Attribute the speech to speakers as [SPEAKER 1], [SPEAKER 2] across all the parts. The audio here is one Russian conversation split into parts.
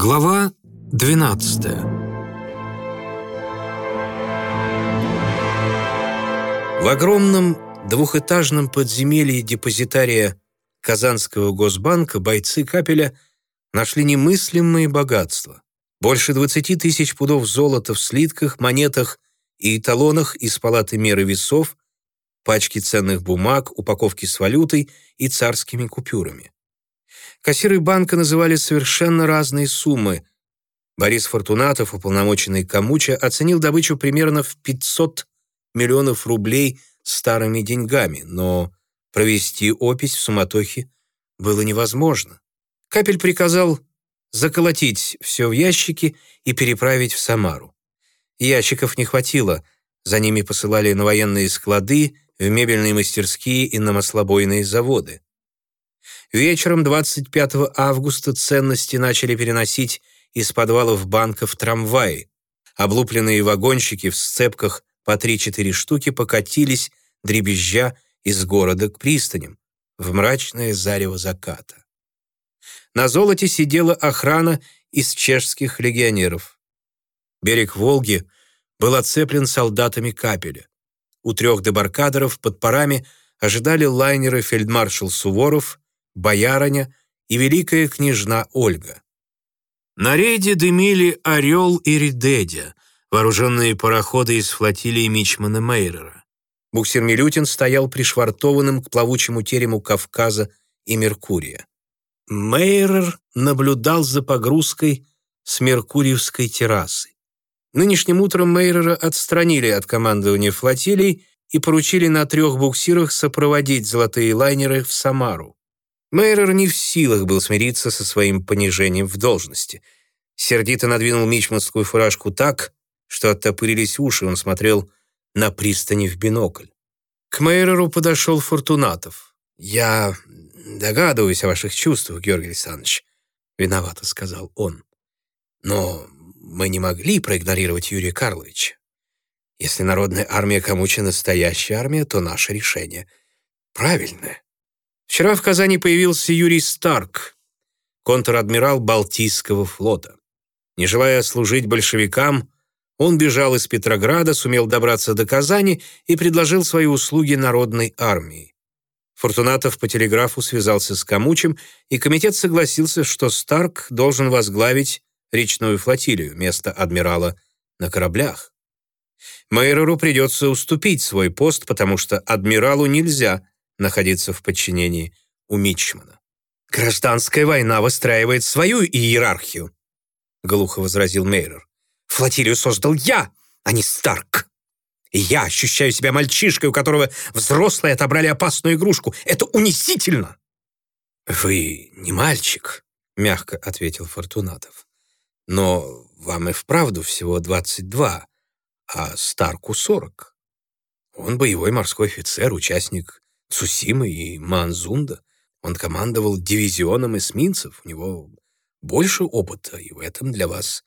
[SPEAKER 1] Глава 12 В огромном двухэтажном подземелье депозитария Казанского госбанка бойцы Капеля нашли немыслимые богатства. Больше 20 тысяч пудов золота в слитках, монетах и талонах из палаты меры весов, пачки ценных бумаг, упаковки с валютой и царскими купюрами. Кассиры банка называли совершенно разные суммы. Борис Фортунатов, уполномоченный Камуча, оценил добычу примерно в 500 миллионов рублей старыми деньгами, но провести опись в суматохе было невозможно. Капель приказал заколотить все в ящики и переправить в Самару. Ящиков не хватило, за ними посылали на военные склады, в мебельные мастерские и на маслобойные заводы. Вечером 25 августа ценности начали переносить из подвалов банка в трамваи. Облупленные вагончики в сцепках по 3-4 штуки покатились, дребезжа, из города к пристаням, в мрачное зарево заката. На золоте сидела охрана из чешских легионеров. Берег Волги был оцеплен солдатами капеля. У трех дебаркадеров под парами ожидали лайнеры фельдмаршал Суворов, боярыня и великая княжна Ольга. На рейде дымили «Орел» и «Редедя», вооруженные пароходы из флотилии Мичмана Мейрера. Буксир Милютин стоял пришвартованным к плавучему терему Кавказа и Меркурия. Мейрер наблюдал за погрузкой с Меркуриевской террасы. Нынешним утром Мейрера отстранили от командования флотилий и поручили на трех буксирах сопроводить золотые лайнеры в Самару. Мейрер не в силах был смириться со своим понижением в должности. Сердито надвинул мичманскую фуражку так, что оттопырились уши, он смотрел на пристани в бинокль. К Мейреру подошел Фортунатов. «Я догадываюсь о ваших чувствах, Георгий Александрович», — виновато сказал он. «Но мы не могли проигнорировать Юрия Карловича. Если народная армия Камуча настоящая армия, то наше решение правильное. Вчера в Казани появился Юрий Старк, контр-адмирал Балтийского флота. Не желая служить большевикам, он бежал из Петрограда, сумел добраться до Казани и предложил свои услуги народной армии. Фортунатов по телеграфу связался с Камучем, и комитет согласился, что Старк должен возглавить речную флотилию, место адмирала на кораблях. Мейереру придется уступить свой пост, потому что адмиралу нельзя находиться в подчинении у Мичмана. «Гражданская война выстраивает свою иерархию», — глухо возразил Мейрер. «Флотилию создал я, а не Старк. И я ощущаю себя мальчишкой, у которого взрослые отобрали опасную игрушку. Это унизительно!» «Вы не мальчик», — мягко ответил Фортунатов. «Но вам и вправду всего 22, а Старку 40. Он боевой морской офицер, участник Цусимы и Манзунда. Он командовал дивизионом эсминцев, у него больше опыта, и в этом для вас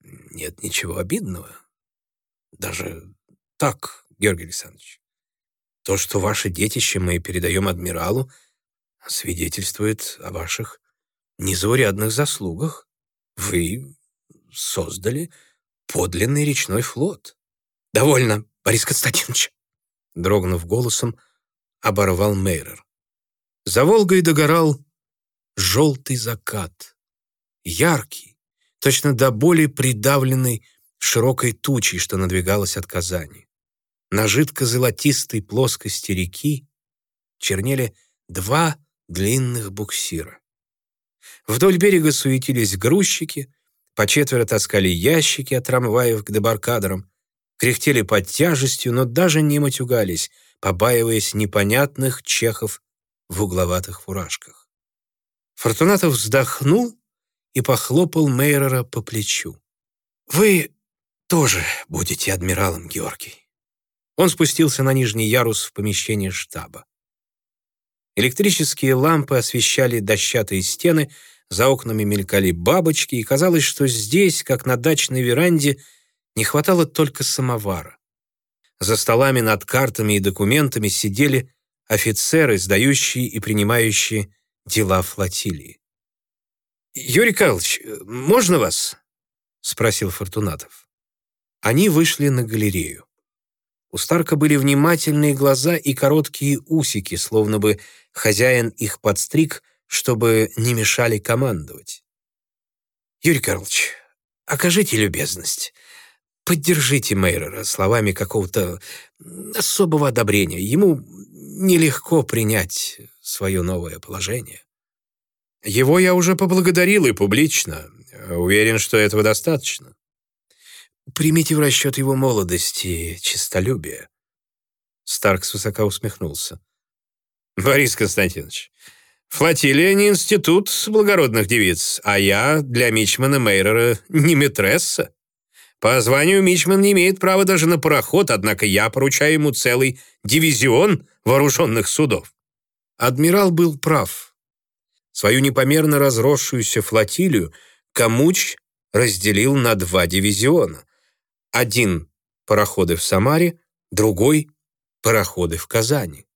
[SPEAKER 1] нет ничего обидного. Даже так, Георгий Александрович. То, что ваше детище мы передаем адмиралу, свидетельствует о ваших незаурядных заслугах. Вы создали подлинный речной флот. «Довольно, Борис Константинович!» Дрогнув голосом, оборвал Мейрер. За Волгой догорал желтый закат. Яркий, точно до боли придавленный широкой тучей, что надвигалась от Казани. На жидко-золотистой плоскости реки чернели два длинных буксира. Вдоль берега суетились грузчики, по четверо таскали ящики от трамваев к дебаркадерам, кряхтели под тяжестью, но даже не матюгались — побаиваясь непонятных чехов в угловатых фуражках. Фортунатов вздохнул и похлопал Мейрера по плечу. «Вы тоже будете адмиралом, Георгий». Он спустился на нижний ярус в помещение штаба. Электрические лампы освещали дощатые стены, за окнами мелькали бабочки, и казалось, что здесь, как на дачной веранде, не хватало только самовара. За столами над картами и документами сидели офицеры, сдающие и принимающие дела флотилии. «Юрий Карлович, можно вас?» — спросил Фортунатов. Они вышли на галерею. У Старка были внимательные глаза и короткие усики, словно бы хозяин их подстриг, чтобы не мешали командовать. «Юрий Карлович, окажите любезность. Поддержите Мейрера словами какого-то особого одобрения. Ему нелегко принять свое новое положение». «Его я уже поблагодарил и публично. Уверен, что этого достаточно». «Примите в расчет его молодости и честолюбие». Старкс высоко усмехнулся. «Борис Константинович, флотилия не институт благородных девиц, а я для Мичмана Мейрера не метресса. По званию Мичман не имеет права даже на пароход, однако я поручаю ему целый дивизион вооруженных судов». Адмирал был прав. Свою непомерно разросшуюся флотилию Камуч разделил на два дивизиона. Один – пароходы в Самаре, другой – пароходы в Казани.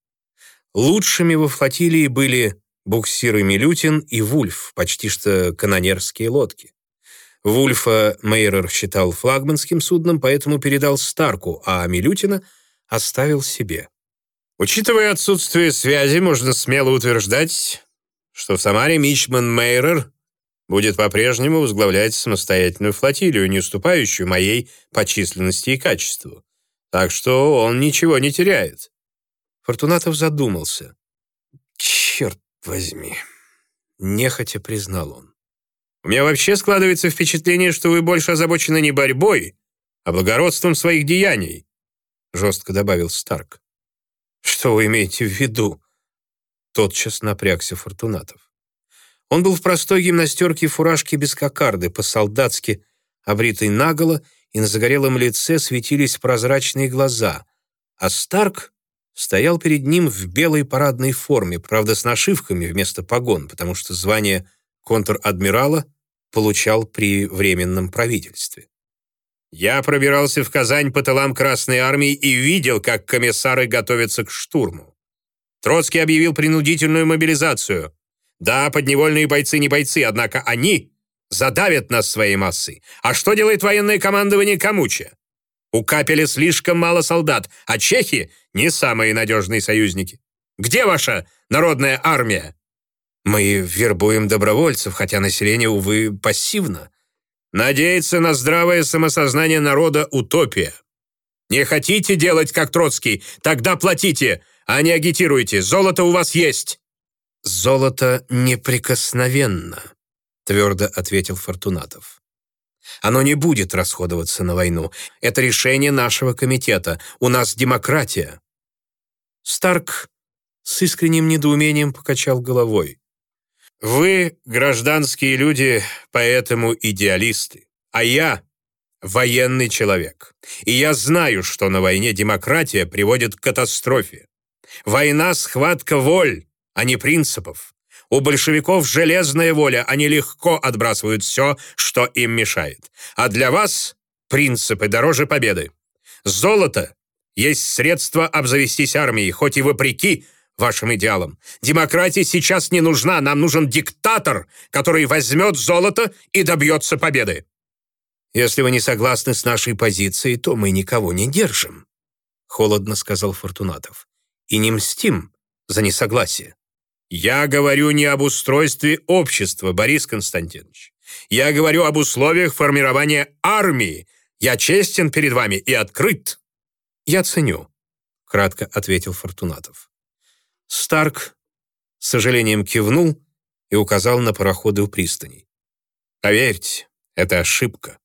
[SPEAKER 1] Лучшими во флотилии были буксиры «Милютин» и «Вульф», почти что канонерские лодки. Вульфа Мейерер считал флагманским судном, поэтому передал Старку, а Милютина оставил себе. Учитывая отсутствие связи, можно смело утверждать, что в Самаре Мичман Мейрер будет по-прежнему возглавлять самостоятельную флотилию, не уступающую моей по численности и качеству. Так что он ничего не теряет». Фортунатов задумался. «Черт возьми!» Нехотя признал он. «У меня вообще складывается впечатление, что вы больше озабочены не борьбой, а благородством своих деяний», жестко добавил Старк. «Что вы имеете в виду?» Тотчас напрягся Фортунатов. Он был в простой гимнастерке и фуражке без кокарды, по-солдатски, обритый наголо, и на загорелом лице светились прозрачные глаза, а Старк стоял перед ним в белой парадной форме, правда, с нашивками вместо погон, потому что звание контр-адмирала получал при Временном правительстве. «Я пробирался в Казань по тылам Красной Армии и видел, как комиссары готовятся к штурму. Троцкий объявил принудительную мобилизацию. Да, подневольные бойцы не бойцы, однако они задавят нас своей массой. А что делает военное командование Камуча? У Капеля слишком мало солдат, а чехи — не самые надежные союзники. Где ваша народная армия? Мы вербуем добровольцев, хотя население, увы, пассивно. Надеяться на здравое самосознание народа — утопия. Не хотите делать, как Троцкий? Тогда платите, а не агитируйте. Золото у вас есть. «Золото неприкосновенно», — твердо ответил Фортунатов. «Оно не будет расходоваться на войну. Это решение нашего комитета. У нас демократия». Старк с искренним недоумением покачал головой. «Вы, гражданские люди, поэтому идеалисты, а я военный человек. И я знаю, что на войне демократия приводит к катастрофе. Война — схватка воль, а не принципов. У большевиков железная воля, они легко отбрасывают все, что им мешает. А для вас принципы дороже победы. Золото есть средство обзавестись армией, хоть и вопреки вашим идеалам. Демократия сейчас не нужна, нам нужен диктатор, который возьмет золото и добьется победы. Если вы не согласны с нашей позицией, то мы никого не держим, холодно сказал Фортунатов. И не мстим за несогласие. Я говорю не об устройстве общества, Борис Константинович. Я говорю об условиях формирования армии. Я честен перед вами и открыт. Я ценю, кратко ответил Фортунатов. Старк с сожалением кивнул и указал на пароходы у пристани. Поверьте, это ошибка.